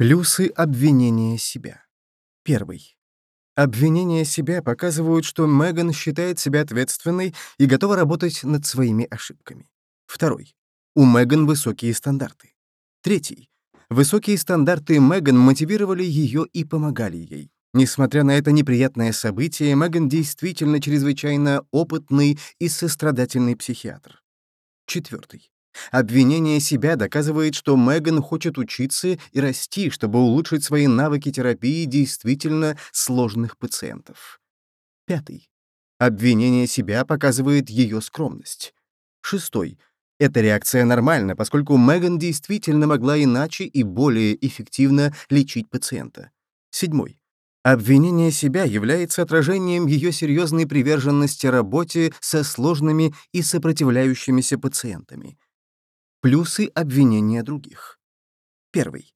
Плюсы обвинения себя. Первый. Обвинения себя показывают, что Меган считает себя ответственной и готова работать над своими ошибками. Второй. У Меган высокие стандарты. Третий. Высокие стандарты Меган мотивировали ее и помогали ей. Несмотря на это неприятное событие, Меган действительно чрезвычайно опытный и сострадательный психиатр. Четвертый. Обвинение себя доказывает, что Меган хочет учиться и расти, чтобы улучшить свои навыки терапии действительно сложных пациентов. Пятый. Обвинение себя показывает ее скромность. Шестой. Эта реакция нормальна, поскольку Меган действительно могла иначе и более эффективно лечить пациента. Седьмой. Обвинение себя является отражением ее серьезной приверженности работе со сложными и сопротивляющимися пациентами. Плюсы обвинения других. Первый.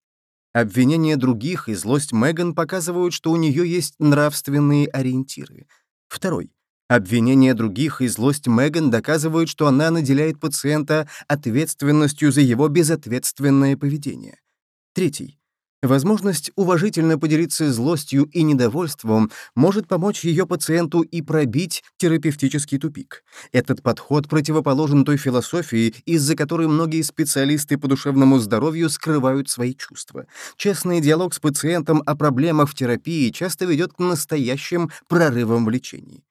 Обвинения других и злость Меган показывают, что у нее есть нравственные ориентиры. Второй. Обвинения других и злость Меган доказывают, что она наделяет пациента ответственностью за его безответственное поведение. Третий. Возможность уважительно поделиться злостью и недовольством может помочь ее пациенту и пробить терапевтический тупик. Этот подход противоположен той философии, из-за которой многие специалисты по душевному здоровью скрывают свои чувства. Честный диалог с пациентом о проблемах в терапии часто ведет к настоящим прорывам в лечении.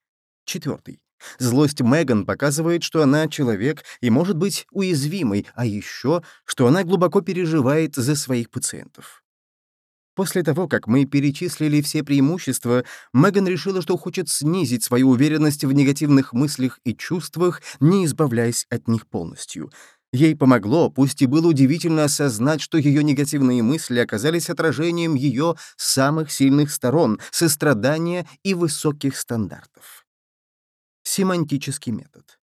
Четвертый. Злость Меган показывает, что она человек и может быть уязвимой, а еще, что она глубоко переживает за своих пациентов. После того, как мы перечислили все преимущества, Меган решила, что хочет снизить свою уверенность в негативных мыслях и чувствах, не избавляясь от них полностью. Ей помогло, пусть и было удивительно осознать, что ее негативные мысли оказались отражением ее самых сильных сторон, сострадания и высоких стандартов. Семантический метод.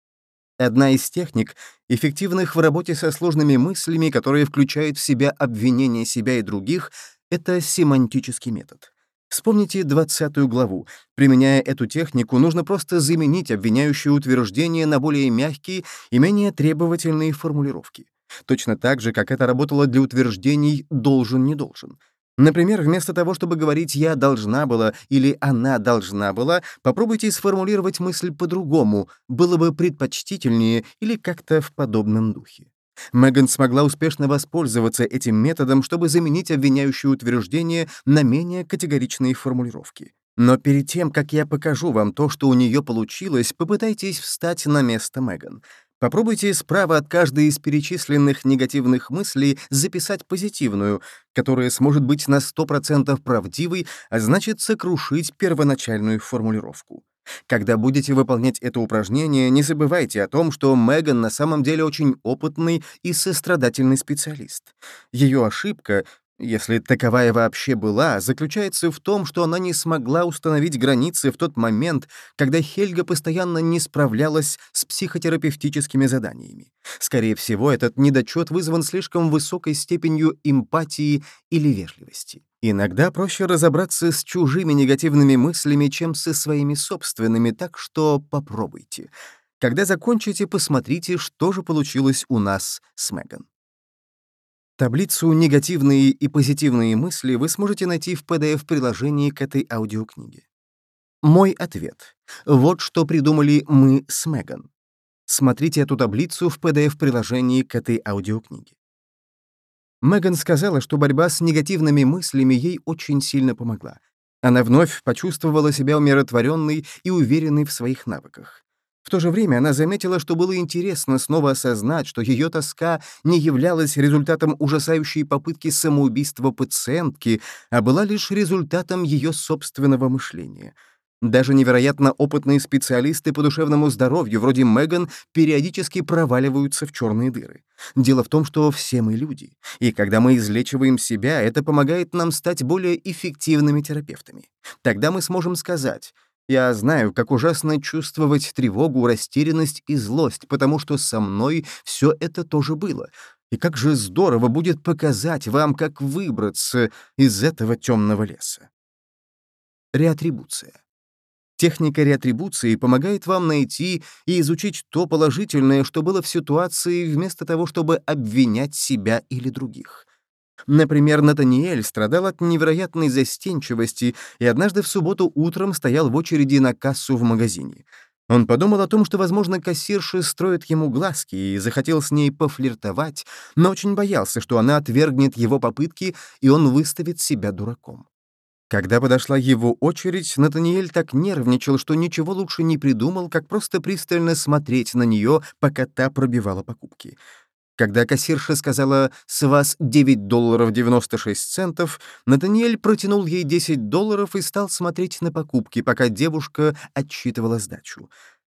Одна из техник, эффективных в работе со сложными мыслями, которые включают в себя обвинение себя и других — это семантический метод. Вспомните 20 главу. Применяя эту технику, нужно просто заменить обвиняющие утверждения на более мягкие и менее требовательные формулировки. Точно так же, как это работало для утверждений «должен-не должен». Например, вместо того, чтобы говорить «я должна была» или «она должна была», попробуйте сформулировать мысль по-другому, было бы предпочтительнее или как-то в подобном духе. Меган смогла успешно воспользоваться этим методом, чтобы заменить обвиняющие утверждения на менее категоричные формулировки. Но перед тем, как я покажу вам то, что у нее получилось, попытайтесь встать на место Меган. Попробуйте справа от каждой из перечисленных негативных мыслей записать позитивную, которая сможет быть на 100% правдивой, а значит сокрушить первоначальную формулировку. Когда будете выполнять это упражнение, не забывайте о том, что Меган на самом деле очень опытный и сострадательный специалист. Ее ошибка если таковая вообще была, заключается в том, что она не смогла установить границы в тот момент, когда Хельга постоянно не справлялась с психотерапевтическими заданиями. Скорее всего, этот недочет вызван слишком высокой степенью эмпатии или вежливости. Иногда проще разобраться с чужими негативными мыслями, чем со своими собственными, так что попробуйте. Когда закончите, посмотрите, что же получилось у нас с Меган. Таблицу «Негативные и позитивные мысли» вы сможете найти в PDF-приложении к этой аудиокниге. Мой ответ. Вот что придумали мы с Меган. Смотрите эту таблицу в PDF-приложении к этой аудиокниге. Меган сказала, что борьба с негативными мыслями ей очень сильно помогла. Она вновь почувствовала себя умиротворенной и уверенной в своих навыках. В то же время она заметила, что было интересно снова осознать, что ее тоска не являлась результатом ужасающей попытки самоубийства пациентки, а была лишь результатом ее собственного мышления. Даже невероятно опытные специалисты по душевному здоровью, вроде Меган, периодически проваливаются в черные дыры. Дело в том, что все мы люди, и когда мы излечиваем себя, это помогает нам стать более эффективными терапевтами. Тогда мы сможем сказать — я знаю, как ужасно чувствовать тревогу, растерянность и злость, потому что со мной все это тоже было. И как же здорово будет показать вам, как выбраться из этого темного леса. Реатрибуция. Техника реатрибуции помогает вам найти и изучить то положительное, что было в ситуации, вместо того, чтобы обвинять себя или других. Например, Натаниэль страдал от невероятной застенчивости и однажды в субботу утром стоял в очереди на кассу в магазине. Он подумал о том, что, возможно, кассирши строят ему глазки и захотел с ней пофлиртовать, но очень боялся, что она отвергнет его попытки, и он выставит себя дураком. Когда подошла его очередь, Натаниэль так нервничал, что ничего лучше не придумал, как просто пристально смотреть на нее, пока та пробивала покупки. Когда кассирша сказала «С вас 9 долларов 96 центов», Натаниэль протянул ей 10 долларов и стал смотреть на покупки, пока девушка отсчитывала сдачу.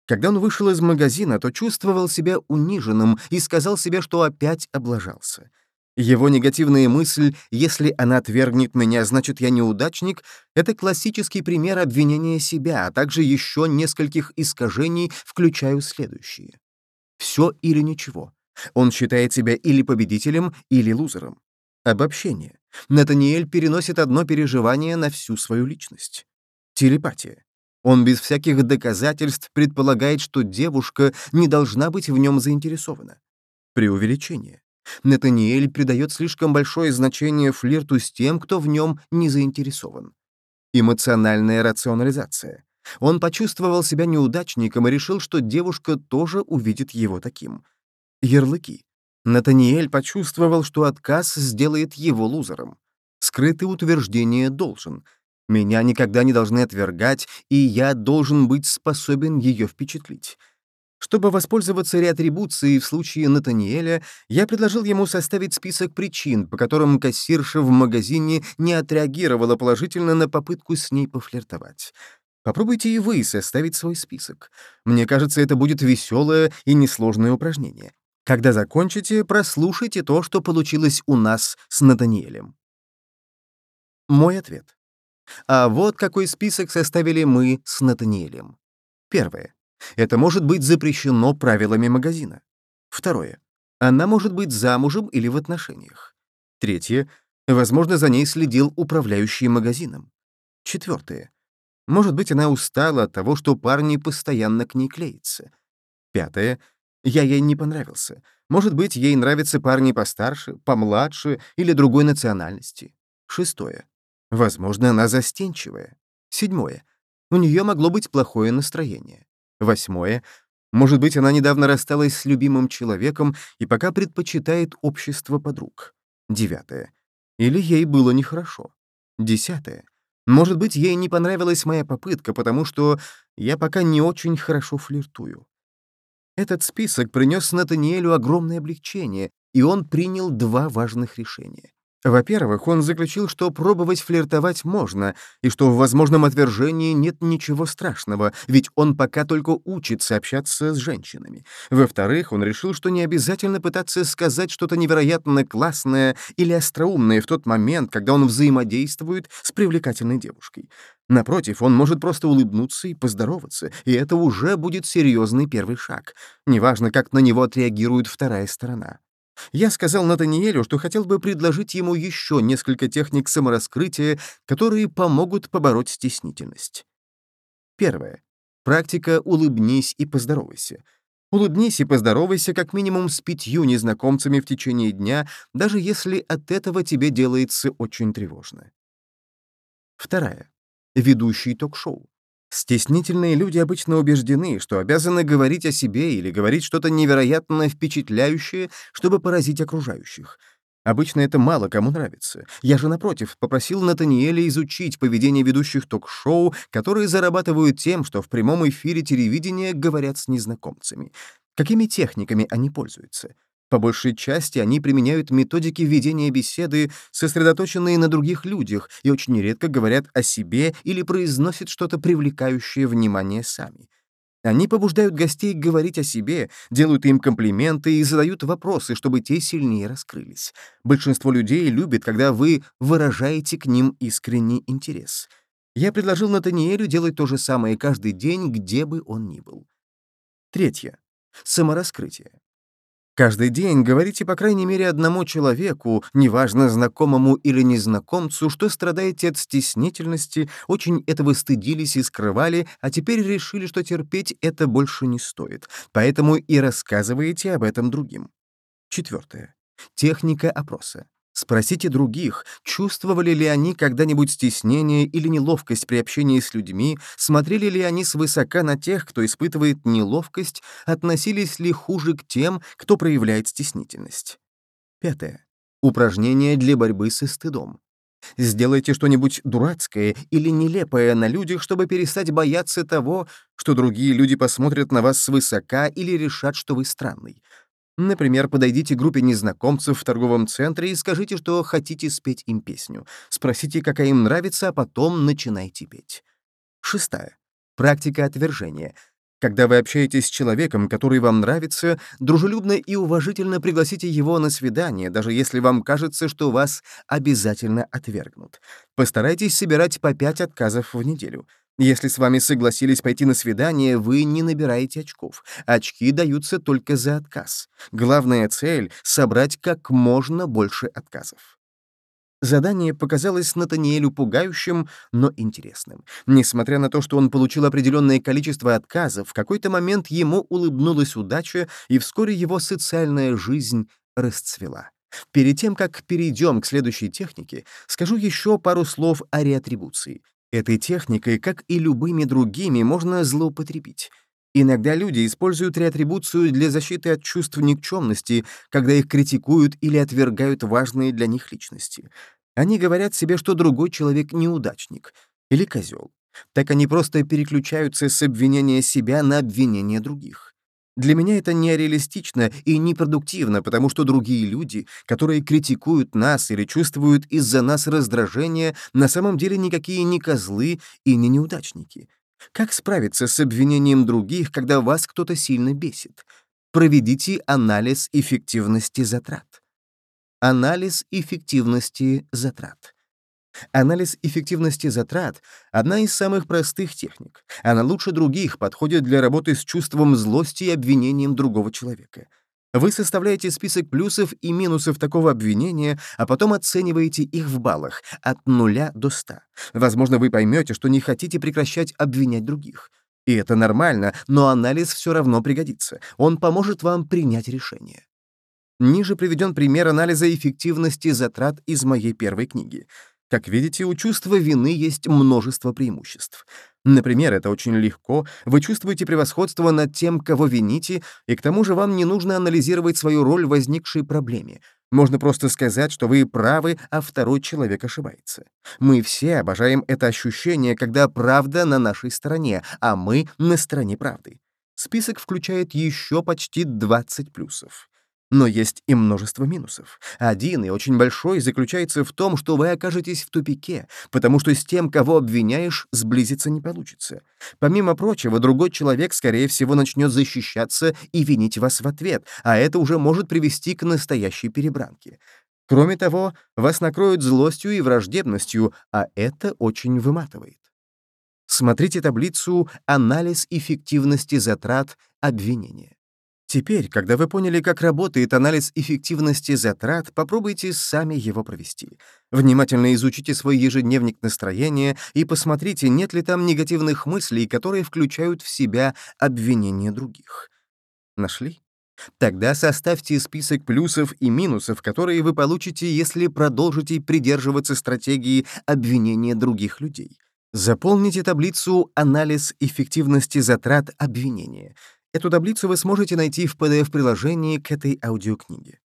Когда он вышел из магазина, то чувствовал себя униженным и сказал себе, что опять облажался. Его негативная мысль «если она отвергнет меня, значит, я неудачник» — это классический пример обвинения себя, а также еще нескольких искажений, включаю следующие. Все или ничего. Он считает себя или победителем, или лузером. Обобщение. Натаниэль переносит одно переживание на всю свою личность. Телепатия. Он без всяких доказательств предполагает, что девушка не должна быть в нем заинтересована. Преувеличение. Натаниэль придает слишком большое значение флирту с тем, кто в нем не заинтересован. Эмоциональная рационализация. Он почувствовал себя неудачником и решил, что девушка тоже увидит его таким — Ярлыки. Натаниэль почувствовал, что отказ сделает его лузером. Скрытое утверждение должен. Меня никогда не должны отвергать, и я должен быть способен ее впечатлить. Чтобы воспользоваться реатрибуцией в случае Натаниэля, я предложил ему составить список причин, по которым кассирша в магазине не отреагировала положительно на попытку с ней пофлиртовать. Попробуйте и вы составить свой список. Мне кажется, это будет веселое и несложное упражнение. Когда закончите, прослушайте то, что получилось у нас с Натаниэлем. Мой ответ. А вот какой список составили мы с Натаниэлем. Первое. Это может быть запрещено правилами магазина. Второе. Она может быть замужем или в отношениях. Третье. Возможно, за ней следил управляющий магазином. Четвертое. Может быть, она устала от того, что парни постоянно к ней клеятся. Пятое. Я ей не понравился. Может быть, ей нравятся парни постарше, помладше или другой национальности. Шестое. Возможно, она застенчивая. Седьмое. У нее могло быть плохое настроение. Восьмое. Может быть, она недавно рассталась с любимым человеком и пока предпочитает общество подруг. Девятое. Или ей было нехорошо. Десятое. Может быть, ей не понравилась моя попытка, потому что я пока не очень хорошо флиртую. Этот список принес Натаниэлю огромное облегчение, и он принял два важных решения. Во-первых, он заключил, что пробовать флиртовать можно, и что в возможном отвержении нет ничего страшного, ведь он пока только учится общаться с женщинами. Во-вторых, он решил, что не обязательно пытаться сказать что-то невероятно классное или остроумное в тот момент, когда он взаимодействует с привлекательной девушкой. Напротив, он может просто улыбнуться и поздороваться, и это уже будет серьезный первый шаг. Неважно, как на него отреагирует вторая сторона. Я сказал Натаниэлю, что хотел бы предложить ему еще несколько техник самораскрытия, которые помогут побороть стеснительность. Первое. Практика «улыбнись и поздоровайся». Улыбнись и поздоровайся как минимум с пятью незнакомцами в течение дня, даже если от этого тебе делается очень тревожно. Вторая. Ведущий ток-шоу. Стеснительные люди обычно убеждены, что обязаны говорить о себе или говорить что-то невероятно впечатляющее, чтобы поразить окружающих. Обычно это мало кому нравится. Я же, напротив, попросил Натаниэля изучить поведение ведущих ток-шоу, которые зарабатывают тем, что в прямом эфире телевидения говорят с незнакомцами. Какими техниками они пользуются? По большей части они применяют методики ведения беседы, сосредоточенные на других людях, и очень редко говорят о себе или произносят что-то привлекающее внимание сами. Они побуждают гостей говорить о себе, делают им комплименты и задают вопросы, чтобы те сильнее раскрылись. Большинство людей любит, когда вы выражаете к ним искренний интерес. Я предложил Натаниэлю делать то же самое каждый день, где бы он ни был. Третье. Самораскрытие. Каждый день говорите по крайней мере одному человеку, неважно знакомому или незнакомцу, что страдаете от стеснительности, очень этого стыдились и скрывали, а теперь решили, что терпеть это больше не стоит, поэтому и рассказываете об этом другим. Четвертое. Техника опроса. Спросите других, чувствовали ли они когда-нибудь стеснение или неловкость при общении с людьми, смотрели ли они свысока на тех, кто испытывает неловкость, относились ли хуже к тем, кто проявляет стеснительность. Пятое. Упражнение для борьбы со стыдом. Сделайте что-нибудь дурацкое или нелепое на людях, чтобы перестать бояться того, что другие люди посмотрят на вас свысока или решат, что вы странный. Например, подойдите к группе незнакомцев в торговом центре и скажите, что хотите спеть им песню. Спросите, какая им нравится, а потом начинайте петь. Шестая. Практика отвержения. Когда вы общаетесь с человеком, который вам нравится, дружелюбно и уважительно пригласите его на свидание, даже если вам кажется, что вас обязательно отвергнут. Постарайтесь собирать по пять отказов в неделю. Если с вами согласились пойти на свидание, вы не набираете очков. Очки даются только за отказ. Главная цель — собрать как можно больше отказов. Задание показалось Натаниэлю пугающим, но интересным. Несмотря на то, что он получил определенное количество отказов, в какой-то момент ему улыбнулась удача, и вскоре его социальная жизнь расцвела. Перед тем, как перейдем к следующей технике, скажу еще пару слов о реатрибуции. Этой техникой, как и любыми другими, можно злоупотребить. Иногда люди используют реатрибуцию для защиты от чувств никчемности, когда их критикуют или отвергают важные для них личности. Они говорят себе, что другой человек неудачник или козел. Так они просто переключаются с обвинения себя на обвинение других. Для меня это нереалистично и непродуктивно, потому что другие люди, которые критикуют нас или чувствуют из-за нас раздражение, на самом деле никакие не козлы и не неудачники. Как справиться с обвинением других, когда вас кто-то сильно бесит? Проведите анализ эффективности затрат. Анализ эффективности затрат. Анализ эффективности затрат — одна из самых простых техник. Она лучше других подходит для работы с чувством злости и обвинением другого человека. Вы составляете список плюсов и минусов такого обвинения, а потом оцениваете их в баллах от 0 до 100. Возможно, вы поймете, что не хотите прекращать обвинять других. И это нормально, но анализ все равно пригодится. Он поможет вам принять решение. Ниже приведен пример анализа эффективности затрат из моей первой книги. Как видите, у чувства вины есть множество преимуществ. Например, это очень легко, вы чувствуете превосходство над тем, кого вините, и к тому же вам не нужно анализировать свою роль в возникшей проблеме. Можно просто сказать, что вы правы, а второй человек ошибается. Мы все обожаем это ощущение, когда правда на нашей стороне, а мы на стороне правды. Список включает еще почти 20 плюсов. Но есть и множество минусов. Один, и очень большой, заключается в том, что вы окажетесь в тупике, потому что с тем, кого обвиняешь, сблизиться не получится. Помимо прочего, другой человек, скорее всего, начнет защищаться и винить вас в ответ, а это уже может привести к настоящей перебранке. Кроме того, вас накроют злостью и враждебностью, а это очень выматывает. Смотрите таблицу «Анализ эффективности затрат обвинения». Теперь, когда вы поняли, как работает анализ эффективности затрат, попробуйте сами его провести. Внимательно изучите свой ежедневник настроения и посмотрите, нет ли там негативных мыслей, которые включают в себя обвинения других. Нашли? Тогда составьте список плюсов и минусов, которые вы получите, если продолжите придерживаться стратегии обвинения других людей. Заполните таблицу «Анализ эффективности затрат обвинения». Эту таблицу вы сможете найти в PDF-приложении к этой аудиокниге.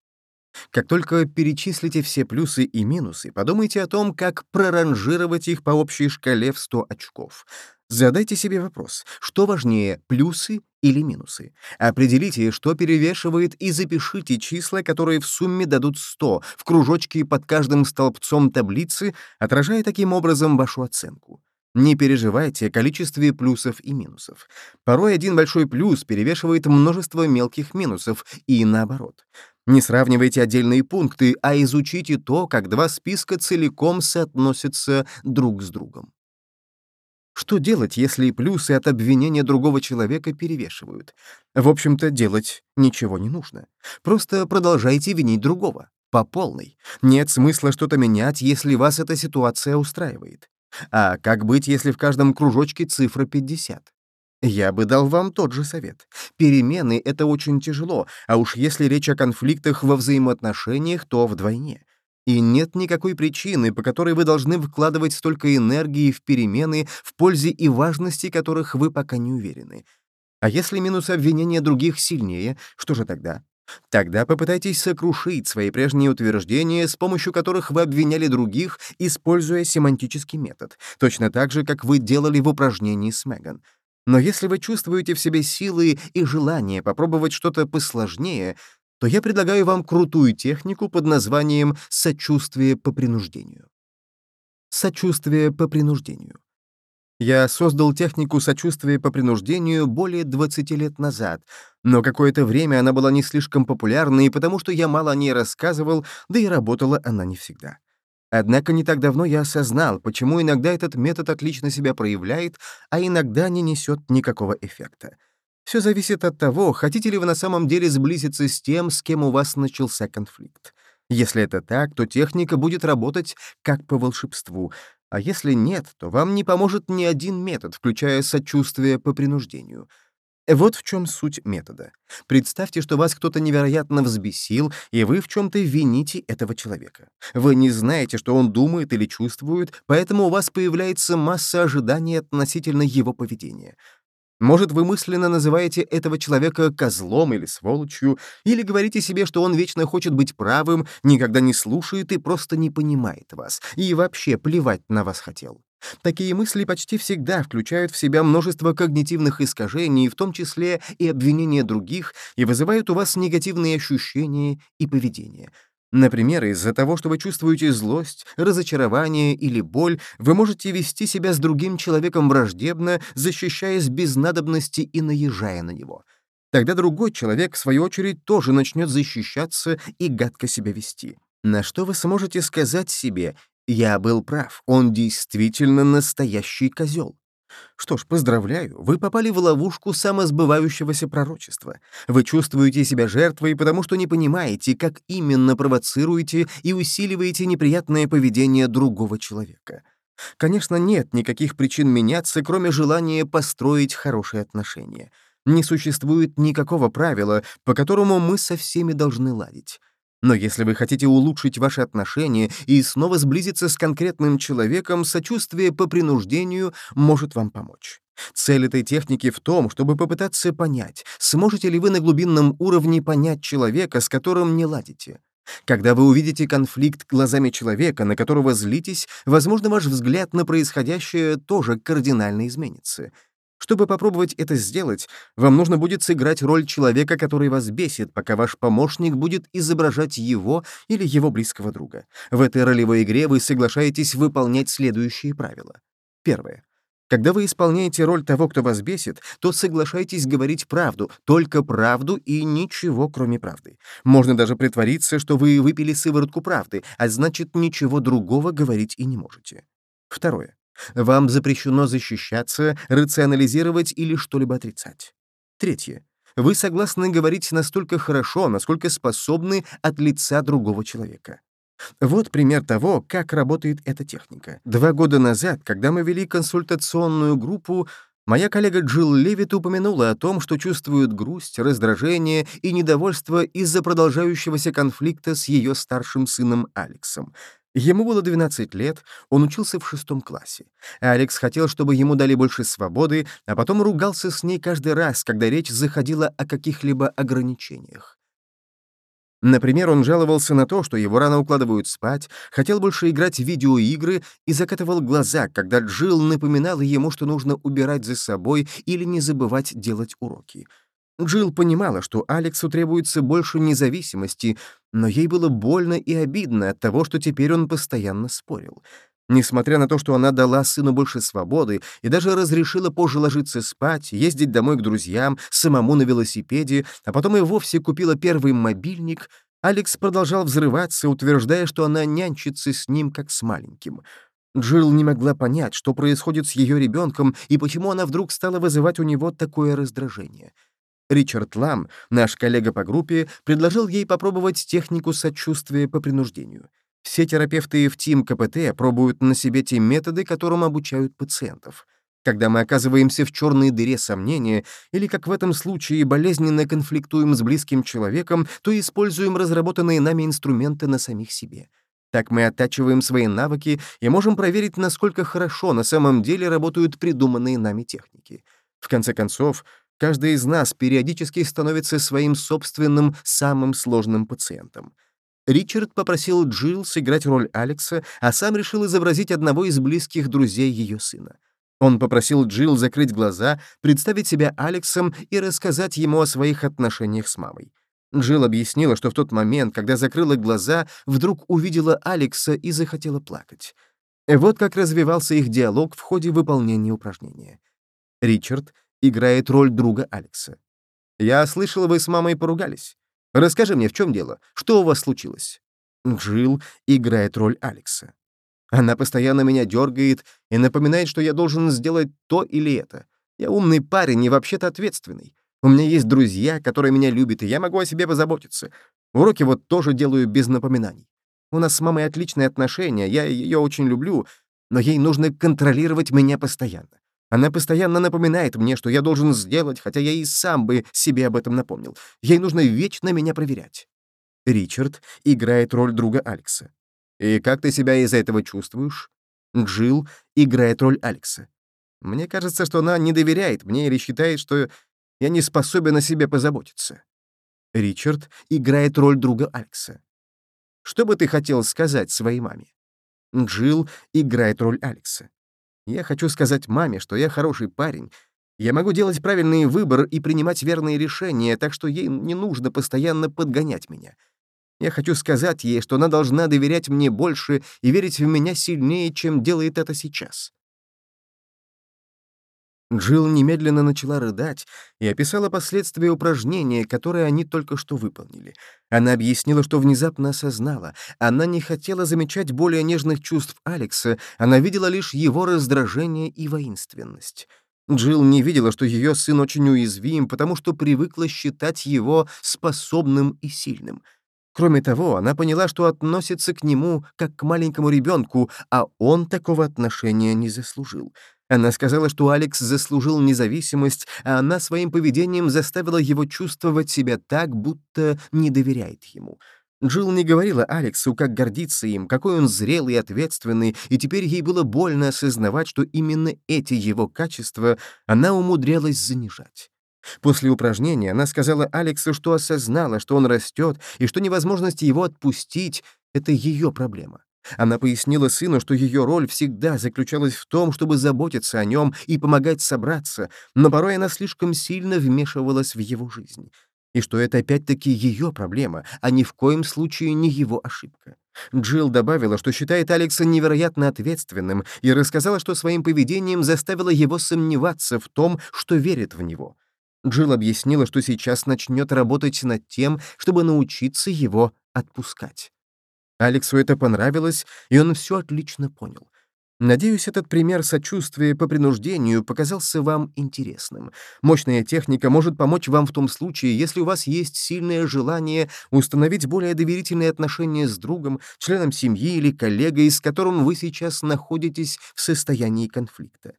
Как только перечислите все плюсы и минусы, подумайте о том, как проранжировать их по общей шкале в 100 очков. Задайте себе вопрос, что важнее, плюсы или минусы. Определите, что перевешивает, и запишите числа, которые в сумме дадут 100, в кружочке под каждым столбцом таблицы, отражая таким образом вашу оценку. Не переживайте о количестве плюсов и минусов. Порой один большой плюс перевешивает множество мелких минусов, и наоборот. Не сравнивайте отдельные пункты, а изучите то, как два списка целиком соотносятся друг с другом. Что делать, если плюсы от обвинения другого человека перевешивают? В общем-то, делать ничего не нужно. Просто продолжайте винить другого. По полной. Нет смысла что-то менять, если вас эта ситуация устраивает. А как быть, если в каждом кружочке цифра 50? Я бы дал вам тот же совет. Перемены — это очень тяжело, а уж если речь о конфликтах во взаимоотношениях, то вдвойне. И нет никакой причины, по которой вы должны вкладывать столько энергии в перемены, в пользе и важности которых вы пока не уверены. А если минус обвинения других сильнее, что же тогда? Тогда попытайтесь сокрушить свои прежние утверждения, с помощью которых вы обвиняли других, используя семантический метод, точно так же, как вы делали в упражнении с Меган. Но если вы чувствуете в себе силы и желание попробовать что-то посложнее, то я предлагаю вам крутую технику под названием «сочувствие по принуждению». Сочувствие по принуждению. Я создал технику сочувствия по принуждению более 20 лет назад, но какое-то время она была не слишком популярной, потому что я мало о ней рассказывал, да и работала она не всегда. Однако не так давно я осознал, почему иногда этот метод отлично себя проявляет, а иногда не несет никакого эффекта. Все зависит от того, хотите ли вы на самом деле сблизиться с тем, с кем у вас начался конфликт. Если это так, то техника будет работать как по волшебству, а если нет, то вам не поможет ни один метод, включая сочувствие по принуждению. Вот в чем суть метода. Представьте, что вас кто-то невероятно взбесил, и вы в чем-то вините этого человека. Вы не знаете, что он думает или чувствует, поэтому у вас появляется масса ожиданий относительно его поведения. Может, вы мысленно называете этого человека козлом или сволочью, или говорите себе, что он вечно хочет быть правым, никогда не слушает и просто не понимает вас, и вообще плевать на вас хотел. Такие мысли почти всегда включают в себя множество когнитивных искажений, в том числе и обвинения других, и вызывают у вас негативные ощущения и поведение — Например, из-за того, что вы чувствуете злость, разочарование или боль, вы можете вести себя с другим человеком враждебно, защищаясь без надобности и наезжая на него. Тогда другой человек, в свою очередь, тоже начнет защищаться и гадко себя вести. На что вы сможете сказать себе «Я был прав, он действительно настоящий козел». Что ж, поздравляю, вы попали в ловушку самосбывающегося пророчества. Вы чувствуете себя жертвой, потому что не понимаете, как именно провоцируете и усиливаете неприятное поведение другого человека. Конечно, нет никаких причин меняться, кроме желания построить хорошие отношения. Не существует никакого правила, по которому мы со всеми должны ладить. Но если вы хотите улучшить ваши отношения и снова сблизиться с конкретным человеком, сочувствие по принуждению может вам помочь. Цель этой техники в том, чтобы попытаться понять, сможете ли вы на глубинном уровне понять человека, с которым не ладите. Когда вы увидите конфликт глазами человека, на которого злитесь, возможно, ваш взгляд на происходящее тоже кардинально изменится — чтобы попробовать это сделать, вам нужно будет сыграть роль человека, который вас бесит, пока ваш помощник будет изображать его или его близкого друга. В этой ролевой игре вы соглашаетесь выполнять следующие правила. Первое. Когда вы исполняете роль того, кто вас бесит, то соглашайтесь говорить правду, только правду и ничего, кроме правды. Можно даже притвориться, что вы выпили сыворотку правды, а значит, ничего другого говорить и не можете. Второе. Вам запрещено защищаться, рационализировать или что-либо отрицать. Третье. Вы согласны говорить настолько хорошо, насколько способны от лица другого человека. Вот пример того, как работает эта техника. Два года назад, когда мы вели консультационную группу, моя коллега Джилл Левит упомянула о том, что чувствует грусть, раздражение и недовольство из-за продолжающегося конфликта с ее старшим сыном Алексом — Ему было 12 лет, он учился в шестом классе. Алекс хотел, чтобы ему дали больше свободы, а потом ругался с ней каждый раз, когда речь заходила о каких-либо ограничениях. Например, он жаловался на то, что его рано укладывают спать, хотел больше играть в видеоигры и закатывал глаза, когда Джилл напоминала ему, что нужно убирать за собой или не забывать делать уроки. Джилл понимала, что Алексу требуется больше независимости, но ей было больно и обидно от того, что теперь он постоянно спорил. Несмотря на то, что она дала сыну больше свободы и даже разрешила позже ложиться спать, ездить домой к друзьям, самому на велосипеде, а потом и вовсе купила первый мобильник, Алекс продолжал взрываться, утверждая, что она нянчится с ним как с маленьким. Джилл не могла понять, что происходит с ее ребенком и почему она вдруг стала вызывать у него такое раздражение — Ричард Лам, наш коллега по группе, предложил ей попробовать технику сочувствия по принуждению. Все терапевты в ТИМ КПТ пробуют на себе те методы, которым обучают пациентов. Когда мы оказываемся в черной дыре сомнения, или, как в этом случае, болезненно конфликтуем с близким человеком, то используем разработанные нами инструменты на самих себе. Так мы оттачиваем свои навыки и можем проверить, насколько хорошо на самом деле работают придуманные нами техники. В конце концов, каждый из нас периодически становится своим собственным самым сложным пациентом. Ричард попросил Джилл сыграть роль Алекса, а сам решил изобразить одного из близких друзей ее сына. Он попросил Джилл закрыть глаза, представить себя Алексом и рассказать ему о своих отношениях с мамой. Джилл объяснила, что в тот момент, когда закрыла глаза, вдруг увидела Алекса и захотела плакать. Вот как развивался их диалог в ходе выполнения упражнения. Ричард играет роль друга Алекса. «Я слышал, вы с мамой поругались. Расскажи мне, в чем дело? Что у вас случилось?» Джилл играет роль Алекса. Она постоянно меня дергает и напоминает, что я должен сделать то или это. Я умный парень и вообще-то ответственный. У меня есть друзья, которые меня любят, и я могу о себе позаботиться. Уроки вот тоже делаю без напоминаний. У нас с мамой отличные отношения, я ее очень люблю, но ей нужно контролировать меня постоянно. Она постоянно напоминает мне, что я должен сделать, хотя я и сам бы себе об этом напомнил. Ей нужно вечно меня проверять. Ричард играет роль друга Алекса. «И как ты себя из-за этого чувствуешь?» Джилл играет роль Алекса. Мне кажется, что она не доверяет мне или считает, что я не способен о себе позаботиться. Ричард играет роль друга Алекса. Что бы ты хотел сказать своей маме? Джилл играет роль Алекса. Я хочу сказать маме, что я хороший парень. Я могу делать правильный выбор и принимать верные решения, так что ей не нужно постоянно подгонять меня. Я хочу сказать ей, что она должна доверять мне больше и верить в меня сильнее, чем делает это сейчас. Джилл немедленно начала рыдать и описала последствия упражнения, которое они только что выполнили. Она объяснила, что внезапно осознала. Она не хотела замечать более нежных чувств Алекса, она видела лишь его раздражение и воинственность. Джилл не видела, что ее сын очень уязвим, потому что привыкла считать его способным и сильным. Кроме того, она поняла, что относится к нему как к маленькому ребенку, а он такого отношения не заслужил. Она сказала, что Алекс заслужил независимость, а она своим поведением заставила его чувствовать себя так, будто не доверяет ему. Джилл не говорила Алексу, как гордиться им, какой он зрелый и ответственный, и теперь ей было больно осознавать, что именно эти его качества она умудрялась занижать. После упражнения она сказала Алексу, что осознала, что он растет, и что невозможность его отпустить — это ее проблема. Она пояснила сыну, что ее роль всегда заключалась в том, чтобы заботиться о нем и помогать собраться, но порой она слишком сильно вмешивалась в его жизнь. И что это опять-таки ее проблема, а ни в коем случае не его ошибка. Джилл добавила, что считает Алекса невероятно ответственным, и рассказала, что своим поведением заставила его сомневаться в том, что верит в него. Джилл объяснила, что сейчас начнет работать над тем, чтобы научиться его отпускать. Алексу это понравилось, и он все отлично понял. Надеюсь, этот пример сочувствия по принуждению показался вам интересным. Мощная техника может помочь вам в том случае, если у вас есть сильное желание установить более доверительные отношения с другом, членом семьи или коллегой, с которым вы сейчас находитесь в состоянии конфликта.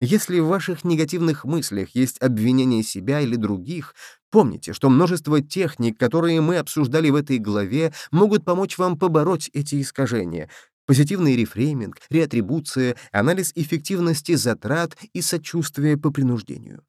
Если в ваших негативных мыслях есть обвинение себя или других, помните, что множество техник, которые мы обсуждали в этой главе, могут помочь вам побороть эти искажения. Позитивный рефрейминг, реатрибуция, анализ эффективности затрат и сочувствие по принуждению.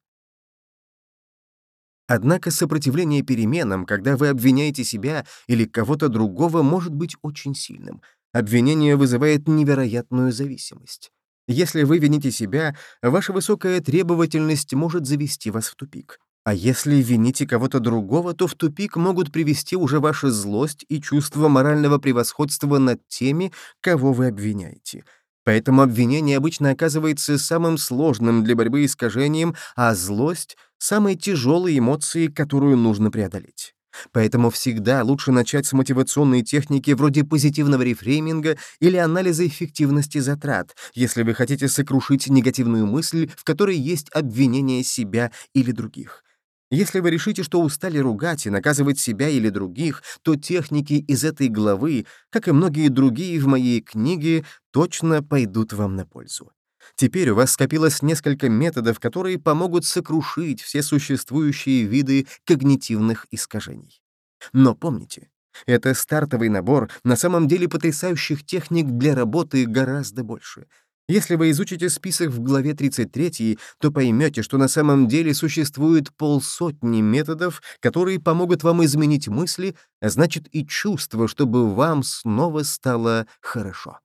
Однако сопротивление переменам, когда вы обвиняете себя или кого-то другого, может быть очень сильным. Обвинение вызывает невероятную зависимость. Если вы вините себя, ваша высокая требовательность может завести вас в тупик. А если вините кого-то другого, то в тупик могут привести уже ваша злость и чувство морального превосходства над теми, кого вы обвиняете. Поэтому обвинение обычно оказывается самым сложным для борьбы искажением, а злость — самой тяжелой эмоцией, которую нужно преодолеть. Поэтому всегда лучше начать с мотивационной техники вроде позитивного рефрейминга или анализа эффективности затрат, если вы хотите сокрушить негативную мысль, в которой есть обвинение себя или других. Если вы решите, что устали ругать и наказывать себя или других, то техники из этой главы, как и многие другие в моей книге, точно пойдут вам на пользу. Теперь у вас скопилось несколько методов, которые помогут сокрушить все существующие виды когнитивных искажений. Но помните, Это стартовый набор, на самом деле потрясающих техник для работы гораздо больше. Если вы изучите список в главе 33, то поймете, что на самом деле существует полсотни методов, которые помогут вам изменить мысли, а значит и чувства, чтобы вам снова стало хорошо.